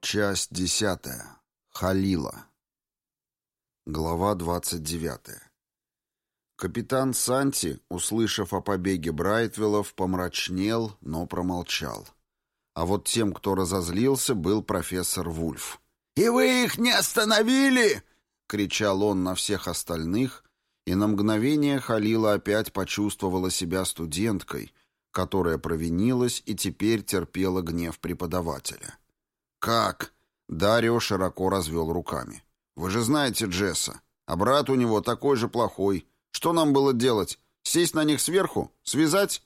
Часть десятая. Халила. Глава двадцать девятая. Капитан Санти, услышав о побеге Брайтвиллов, помрачнел, но промолчал. А вот тем, кто разозлился, был профессор Вульф. «И вы их не остановили?» — кричал он на всех остальных, и на мгновение Халила опять почувствовала себя студенткой, которая провинилась и теперь терпела гнев преподавателя. «Как?» — Дарио широко развел руками. «Вы же знаете Джесса, а брат у него такой же плохой. Что нам было делать? Сесть на них сверху? Связать?»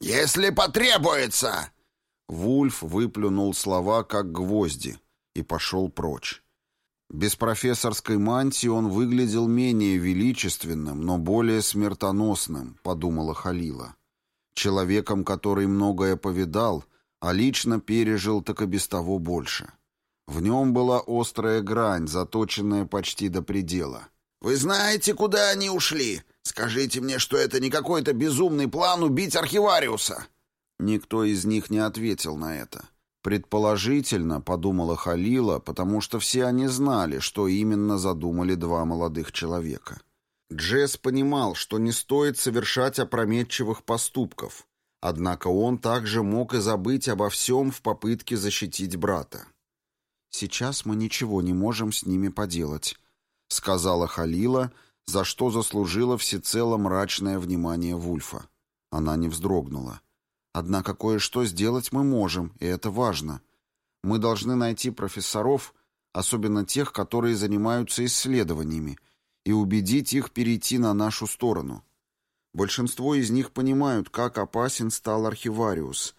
«Если потребуется!» Вульф выплюнул слова, как гвозди, и пошел прочь. Без профессорской мантии он выглядел менее величественным, но более смертоносным, подумала Халила. Человеком, который многое повидал, а лично пережил так и без того больше. В нем была острая грань, заточенная почти до предела. «Вы знаете, куда они ушли? Скажите мне, что это не какой-то безумный план убить архивариуса!» Никто из них не ответил на это. Предположительно, подумала Халила, потому что все они знали, что именно задумали два молодых человека. Джесс понимал, что не стоит совершать опрометчивых поступков, однако он также мог и забыть обо всем в попытке защитить брата. «Сейчас мы ничего не можем с ними поделать», — сказала Халила, за что заслужила всецело мрачное внимание Вульфа. Она не вздрогнула. «Однако кое-что сделать мы можем, и это важно. Мы должны найти профессоров, особенно тех, которые занимаются исследованиями, и убедить их перейти на нашу сторону. Большинство из них понимают, как опасен стал архивариус.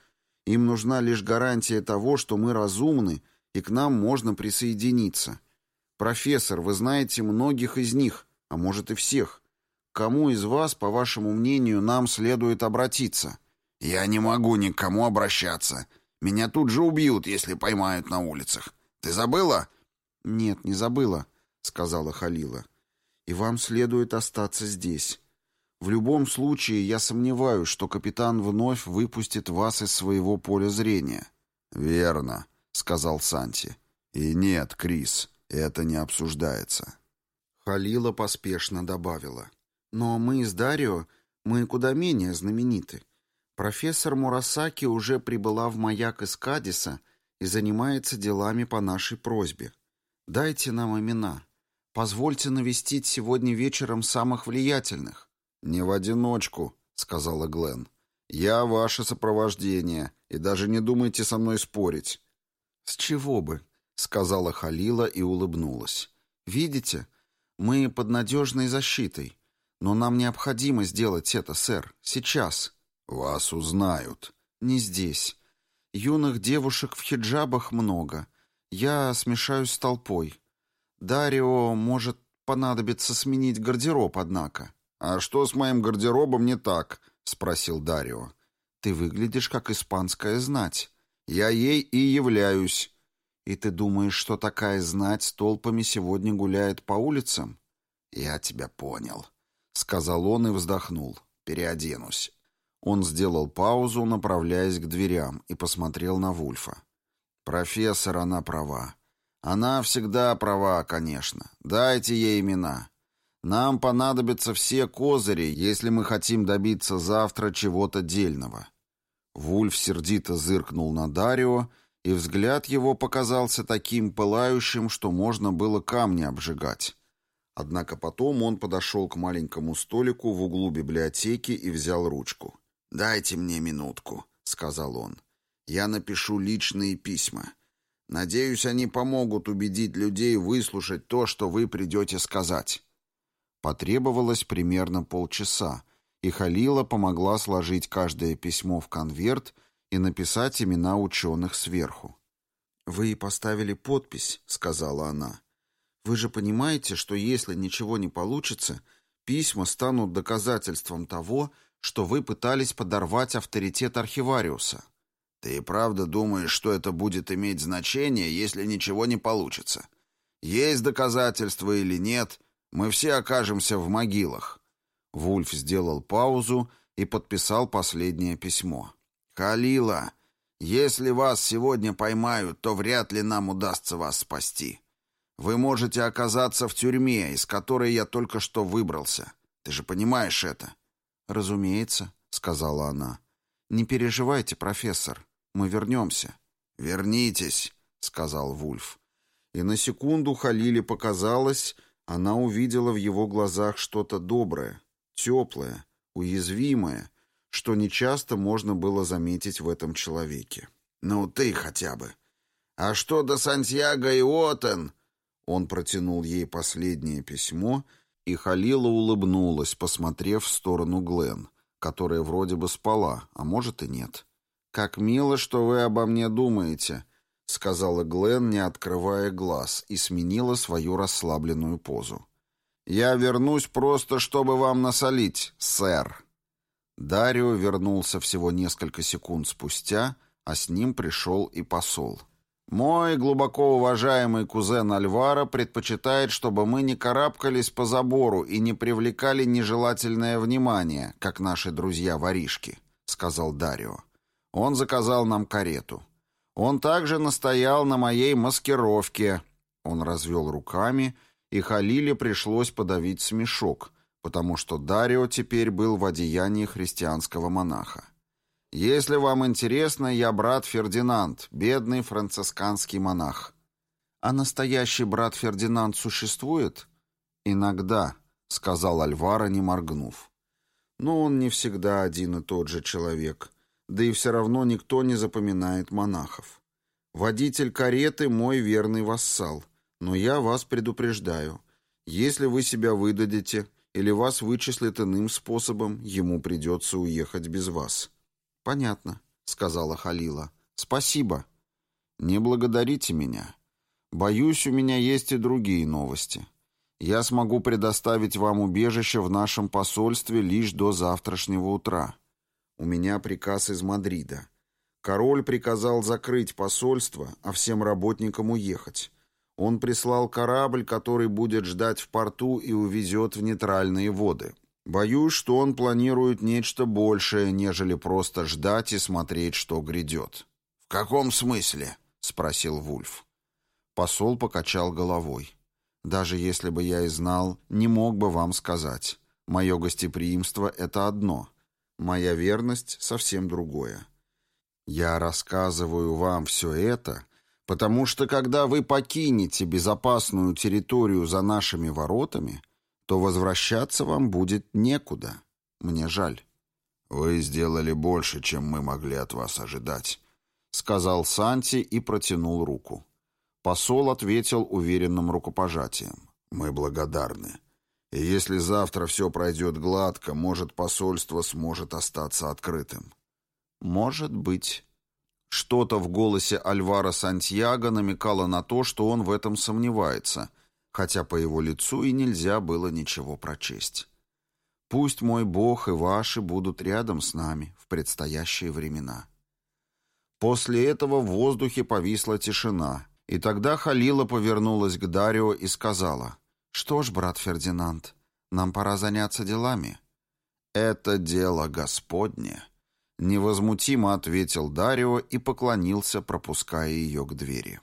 Им нужна лишь гарантия того, что мы разумны, и к нам можно присоединиться. «Профессор, вы знаете многих из них, а может и всех. Кому из вас, по вашему мнению, нам следует обратиться?» «Я не могу ни к кому обращаться. Меня тут же убьют, если поймают на улицах. Ты забыла?» «Нет, не забыла», — сказала Халила. «И вам следует остаться здесь. В любом случае, я сомневаюсь, что капитан вновь выпустит вас из своего поля зрения». «Верно», — сказал Санти. «И нет, Крис, это не обсуждается. Халила поспешно добавила. Но мы с Дарио, мы куда менее знамениты. Профессор Мурасаки уже прибыла в маяк из Кадиса и занимается делами по нашей просьбе. Дайте нам имена. Позвольте навестить сегодня вечером самых влиятельных. Не в одиночку, сказала Глен. Я ваше сопровождение, и даже не думайте со мной спорить. С чего бы? — сказала Халила и улыбнулась. «Видите, мы под надежной защитой. Но нам необходимо сделать это, сэр, сейчас». «Вас узнают». «Не здесь. Юных девушек в хиджабах много. Я смешаюсь с толпой. Дарио может понадобится сменить гардероб, однако». «А что с моим гардеробом не так?» — спросил Дарио. «Ты выглядишь как испанская знать. Я ей и являюсь». «И ты думаешь, что такая знать с толпами сегодня гуляет по улицам?» «Я тебя понял», — сказал он и вздохнул. «Переоденусь». Он сделал паузу, направляясь к дверям, и посмотрел на Вульфа. «Профессор, она права. Она всегда права, конечно. Дайте ей имена. Нам понадобятся все козыри, если мы хотим добиться завтра чего-то дельного». Вульф сердито зыркнул на Дарио, — и взгляд его показался таким пылающим, что можно было камни обжигать. Однако потом он подошел к маленькому столику в углу библиотеки и взял ручку. «Дайте мне минутку», — сказал он. «Я напишу личные письма. Надеюсь, они помогут убедить людей выслушать то, что вы придете сказать». Потребовалось примерно полчаса, и Халила помогла сложить каждое письмо в конверт и написать имена ученых сверху. «Вы поставили подпись», — сказала она. «Вы же понимаете, что если ничего не получится, письма станут доказательством того, что вы пытались подорвать авторитет архивариуса». «Ты правда думаешь, что это будет иметь значение, если ничего не получится? Есть доказательства или нет, Мы все окажемся в могилах». Вульф сделал паузу и подписал последнее письмо. «Халила, если вас сегодня поймают, то вряд ли нам удастся вас спасти. Вы можете оказаться в тюрьме, из которой я только что выбрался. Ты же понимаешь это?» «Разумеется», — сказала она. «Не переживайте, профессор. Мы вернемся». «Вернитесь», — сказал Вульф. И на секунду Халиле показалось, она увидела в его глазах что-то доброе, теплое, уязвимое, что нечасто можно было заметить в этом человеке. «Ну ты хотя бы. А что до Сантьяго и Отен?» Он протянул ей последнее письмо, и Халила улыбнулась, посмотрев в сторону Глен, которая вроде бы спала, а может и нет. «Как мило, что вы обо мне думаете», — сказала Глен, не открывая глаз, и сменила свою расслабленную позу. «Я вернусь просто, чтобы вам насолить, сэр». Дарио вернулся всего несколько секунд спустя, а с ним пришел и посол. «Мой глубоко уважаемый кузен Альвара предпочитает, чтобы мы не карабкались по забору и не привлекали нежелательное внимание, как наши друзья-воришки», — сказал Дарио. Он заказал нам карету. Он также настоял на моей маскировке. Он развел руками, и Халиле пришлось подавить смешок, потому что Дарио теперь был в одеянии христианского монаха. «Если вам интересно, я брат Фердинанд, бедный францисканский монах». «А настоящий брат Фердинанд существует?» «Иногда», — сказал Альвара, не моргнув. «Но он не всегда один и тот же человек, да и все равно никто не запоминает монахов. Водитель кареты — мой верный вассал, но я вас предупреждаю, если вы себя выдадите, или вас вычислят иным способом, ему придется уехать без вас». «Понятно», — сказала Халила. «Спасибо». «Не благодарите меня. Боюсь, у меня есть и другие новости. Я смогу предоставить вам убежище в нашем посольстве лишь до завтрашнего утра. У меня приказ из Мадрида. Король приказал закрыть посольство, а всем работникам уехать. Он прислал корабль, который будет ждать в порту и увезет в нейтральные воды. Боюсь, что он планирует нечто большее, нежели просто ждать и смотреть, что грядет. «В каком смысле?» — спросил Вульф. Посол покачал головой. «Даже если бы я и знал, не мог бы вам сказать. Мое гостеприимство — это одно. Моя верность — совсем другое. Я рассказываю вам все это, потому что когда вы покинете безопасную территорию за нашими воротами, то возвращаться вам будет некуда. Мне жаль. «Вы сделали больше, чем мы могли от вас ожидать», — сказал Санти и протянул руку. Посол ответил уверенным рукопожатием. «Мы благодарны. И если завтра все пройдет гладко, может, посольство сможет остаться открытым». «Может быть». Что-то в голосе Альвара Сантьяго намекало на то, что он в этом сомневается, хотя по его лицу и нельзя было ничего прочесть. «Пусть мой Бог и ваши будут рядом с нами в предстоящие времена». После этого в воздухе повисла тишина, и тогда Халила повернулась к Дарио и сказала, «Что ж, брат Фердинанд, нам пора заняться делами». «Это дело Господне», Невозмутимо ответил Дарио и поклонился, пропуская ее к двери.